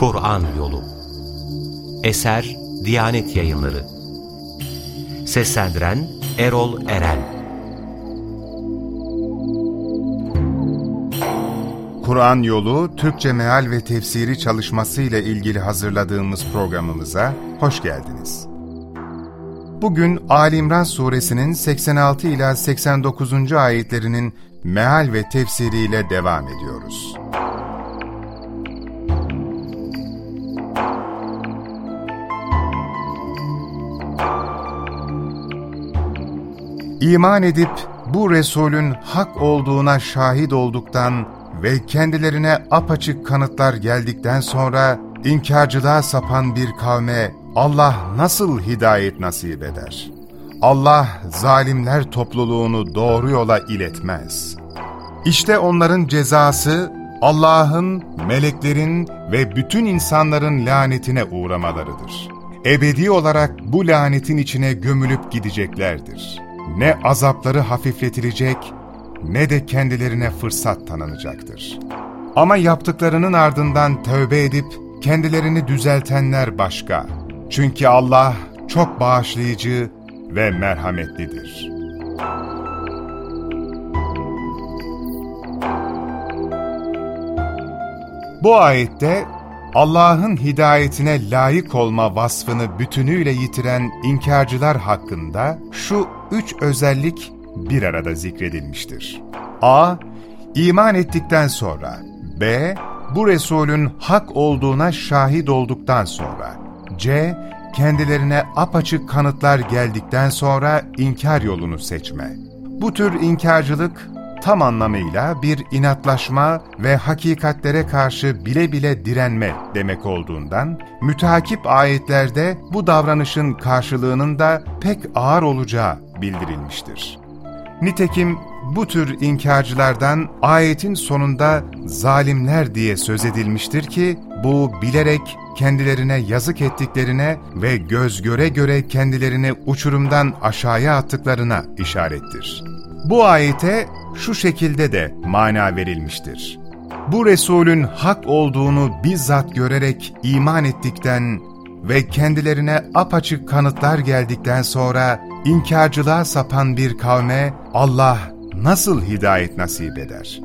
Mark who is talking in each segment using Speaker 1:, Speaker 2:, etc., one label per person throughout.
Speaker 1: Kur'an Yolu Eser Diyanet Yayınları Seslendiren Erol Eren
Speaker 2: Kur'an Yolu Türkçe Meal ve Tefsiri çalışması ile ilgili hazırladığımız programımıza hoş geldiniz. Bugün Ali İmran suresinin 86 ila 89. ayetlerinin meal ve tefsiriyle devam ediyoruz. İman edip bu Resulün hak olduğuna şahit olduktan ve kendilerine apaçık kanıtlar geldikten sonra inkarcılığa sapan bir kavme Allah nasıl hidayet nasip eder? Allah zalimler topluluğunu doğru yola iletmez. İşte onların cezası Allah'ın, meleklerin ve bütün insanların lanetine uğramalarıdır. Ebedi olarak bu lanetin içine gömülüp gideceklerdir. Ne azapları hafifletilecek ne de kendilerine fırsat tanınacaktır. Ama yaptıklarının ardından tövbe edip kendilerini düzeltenler başka. Çünkü Allah çok bağışlayıcı ve merhametlidir. Bu ayette Allah'ın hidayetine layık olma vasfını bütünüyle yitiren inkarcılar hakkında şu üç özellik bir arada zikredilmiştir. A. İman ettikten sonra B. Bu Resulün hak olduğuna şahit olduktan sonra C. Kendilerine apaçık kanıtlar geldikten sonra inkar yolunu seçme. Bu tür inkarcılık tam anlamıyla bir inatlaşma ve hakikatlere karşı bile bile direnme demek olduğundan, müteakip ayetlerde bu davranışın karşılığının da pek ağır olacağı bildirilmiştir. Nitekim bu tür inkarcılardan ayetin sonunda zalimler diye söz edilmiştir ki, bu bilerek kendilerine yazık ettiklerine ve göz göre göre kendilerini uçurumdan aşağıya attıklarına işarettir. Bu ayete şu şekilde de mana verilmiştir. Bu Resulün hak olduğunu bizzat görerek iman ettikten ve kendilerine apaçık kanıtlar geldikten sonra inkarcılığa sapan bir kavme Allah nasıl hidayet nasip eder?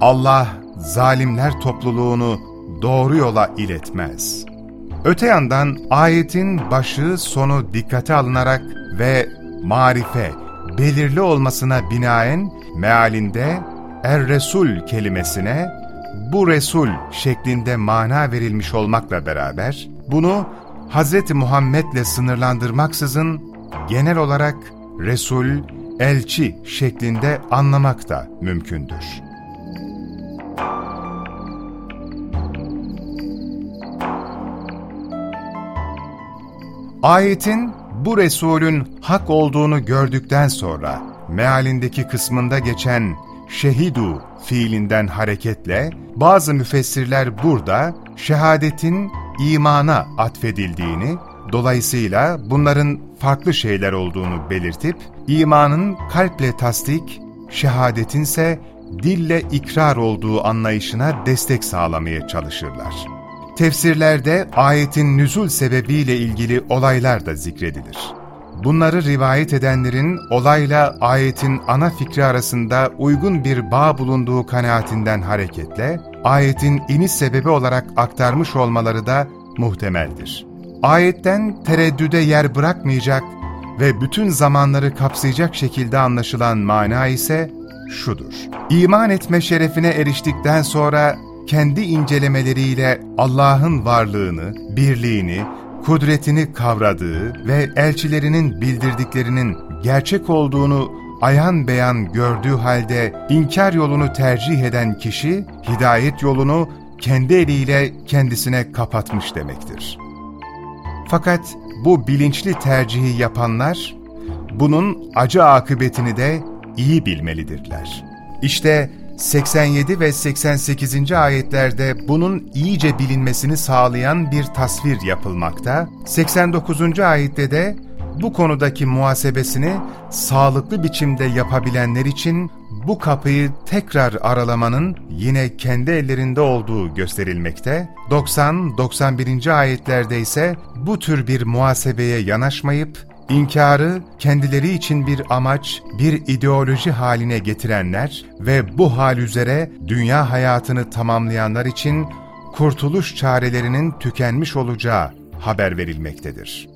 Speaker 2: Allah zalimler topluluğunu doğru yola iletmez. Öte yandan ayetin başı sonu dikkate alınarak ve marife, belirli olmasına binaen mealinde Er-Resul kelimesine bu Resul şeklinde mana verilmiş olmakla beraber bunu Hz. Muhammed'le sınırlandırmaksızın genel olarak Resul, elçi şeklinde anlamak da mümkündür. Ayetin bu Resulün hak olduğunu gördükten sonra mealindeki kısmında geçen şehidu fiilinden hareketle bazı müfessirler burada şehadetin imana atfedildiğini, dolayısıyla bunların farklı şeyler olduğunu belirtip, imanın kalple tasdik, şehadetinse dille ikrar olduğu anlayışına destek sağlamaya çalışırlar. Tefsirlerde ayetin nüzul sebebiyle ilgili olaylar da zikredilir. Bunları rivayet edenlerin olayla ayetin ana fikri arasında uygun bir bağ bulunduğu kanaatinden hareketle, ayetin iniş sebebi olarak aktarmış olmaları da muhtemeldir. Ayetten tereddüde yer bırakmayacak ve bütün zamanları kapsayacak şekilde anlaşılan mana ise şudur. İman etme şerefine eriştikten sonra kendi incelemeleriyle Allah'ın varlığını, birliğini, kudretini kavradığı ve elçilerinin bildirdiklerinin gerçek olduğunu ayan beyan gördüğü halde inkar yolunu tercih eden kişi, hidayet yolunu kendi eliyle kendisine kapatmış demektir. Fakat bu bilinçli tercihi yapanlar, bunun acı akıbetini de iyi bilmelidirler. İşte 87 ve 88. ayetlerde bunun iyice bilinmesini sağlayan bir tasvir yapılmakta, 89. ayette de bu konudaki muhasebesini sağlıklı biçimde yapabilenler için bu kapıyı tekrar aralamanın yine kendi ellerinde olduğu gösterilmekte, 90-91. ayetlerde ise bu tür bir muhasebeye yanaşmayıp, İnkarı kendileri için bir amaç, bir ideoloji haline getirenler ve bu hal üzere dünya hayatını tamamlayanlar için kurtuluş çarelerinin tükenmiş olacağı haber verilmektedir.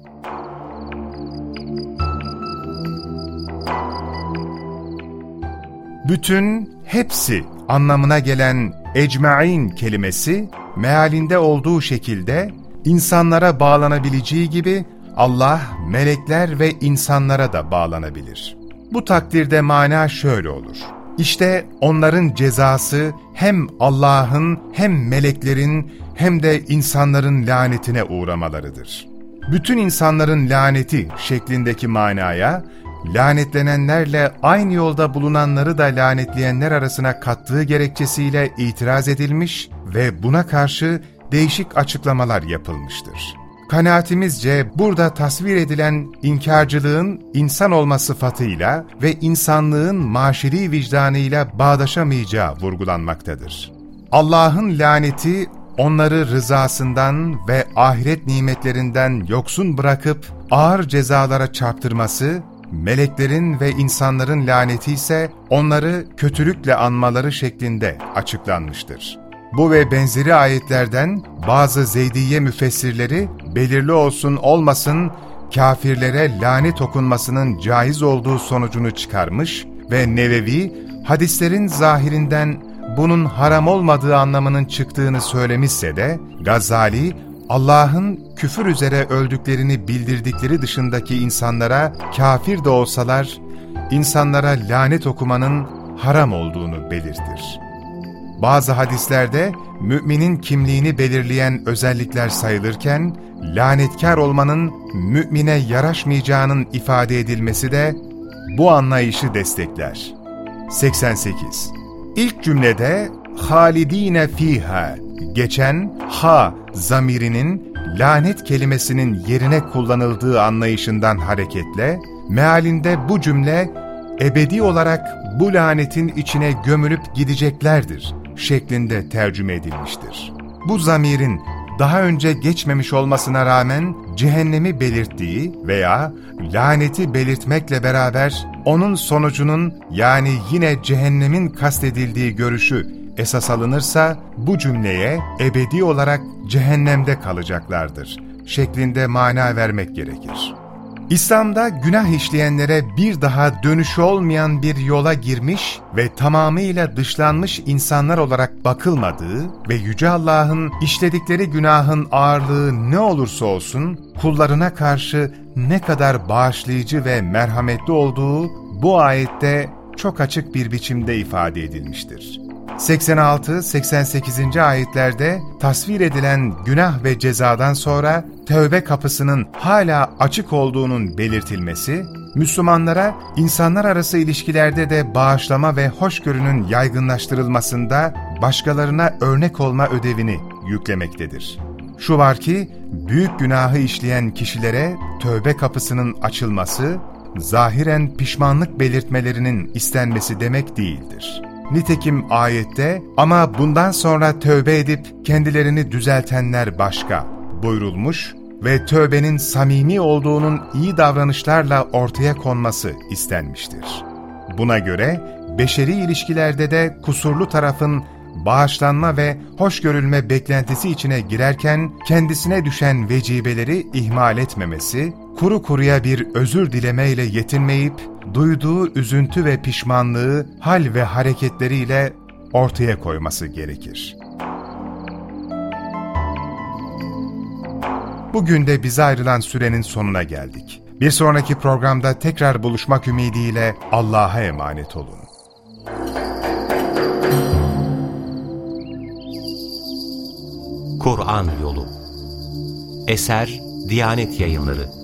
Speaker 2: Bütün, hepsi anlamına gelen ecmain kelimesi, mealinde olduğu şekilde insanlara bağlanabileceği gibi Allah, melekler ve insanlara da bağlanabilir. Bu takdirde mana şöyle olur. İşte onların cezası hem Allah'ın hem meleklerin hem de insanların lanetine uğramalarıdır. Bütün insanların laneti şeklindeki manaya, lanetlenenlerle aynı yolda bulunanları da lanetleyenler arasına kattığı gerekçesiyle itiraz edilmiş ve buna karşı değişik açıklamalar yapılmıştır. Kanaatimizce burada tasvir edilen inkarcılığın insan olma sıfatıyla ve insanlığın maşeri vicdanıyla bağdaşamayacağı vurgulanmaktadır. Allah'ın laneti onları rızasından ve ahiret nimetlerinden yoksun bırakıp ağır cezalara çarptırması, meleklerin ve insanların laneti ise onları kötülükle anmaları şeklinde açıklanmıştır. Bu ve benzeri ayetlerden bazı Zeydiye müfessirleri belirli olsun olmasın kafirlere lanet okunmasının caiz olduğu sonucunu çıkarmış ve Nevevi hadislerin zahirinden bunun haram olmadığı anlamının çıktığını söylemişse de Gazali Allah'ın küfür üzere öldüklerini bildirdikleri dışındaki insanlara kafir de olsalar insanlara lanet okumanın haram olduğunu belirtir. Bazı hadislerde müminin kimliğini belirleyen özellikler sayılırken, lanetkar olmanın mümine yaraşmayacağının ifade edilmesi de bu anlayışı destekler. 88. İlk cümlede halidine fiha geçen ha zamirinin lanet kelimesinin yerine kullanıldığı anlayışından hareketle, mealinde bu cümle ebedi olarak bu lanetin içine gömülüp gideceklerdir şeklinde tercüme edilmiştir. Bu zamirin daha önce geçmemiş olmasına rağmen cehennemi belirttiği veya laneti belirtmekle beraber onun sonucunun yani yine cehennemin kastedildiği görüşü esas alınırsa bu cümleye ebedi olarak cehennemde kalacaklardır şeklinde mana vermek gerekir. İslam'da günah işleyenlere bir daha dönüşü olmayan bir yola girmiş ve tamamıyla dışlanmış insanlar olarak bakılmadığı ve Yüce Allah'ın işledikleri günahın ağırlığı ne olursa olsun kullarına karşı ne kadar bağışlayıcı ve merhametli olduğu bu ayette çok açık bir biçimde ifade edilmiştir. 86-88. ayetlerde tasvir edilen günah ve cezadan sonra tövbe kapısının hala açık olduğunun belirtilmesi, Müslümanlara insanlar arası ilişkilerde de bağışlama ve hoşgörünün yaygınlaştırılmasında başkalarına örnek olma ödevini yüklemektedir. Şu var ki, büyük günahı işleyen kişilere tövbe kapısının açılması, zahiren pişmanlık belirtmelerinin istenmesi demek değildir. Nitekim ayette ama bundan sonra tövbe edip kendilerini düzeltenler başka buyurulmuş ve tövbenin samimi olduğunun iyi davranışlarla ortaya konması istenmiştir. Buna göre beşeri ilişkilerde de kusurlu tarafın bağışlanma ve hoş görülme beklentisi içine girerken kendisine düşen vecibeleri ihmal etmemesi, kuru kuruya bir özür dilemeyle yetinmeyip, duyduğu üzüntü ve pişmanlığı hal ve hareketleriyle ortaya koyması gerekir. Bugün de bize ayrılan sürenin sonuna geldik. Bir sonraki programda tekrar buluşmak ümidiyle Allah'a emanet olun.
Speaker 1: Kur'an Yolu Eser Diyanet Yayınları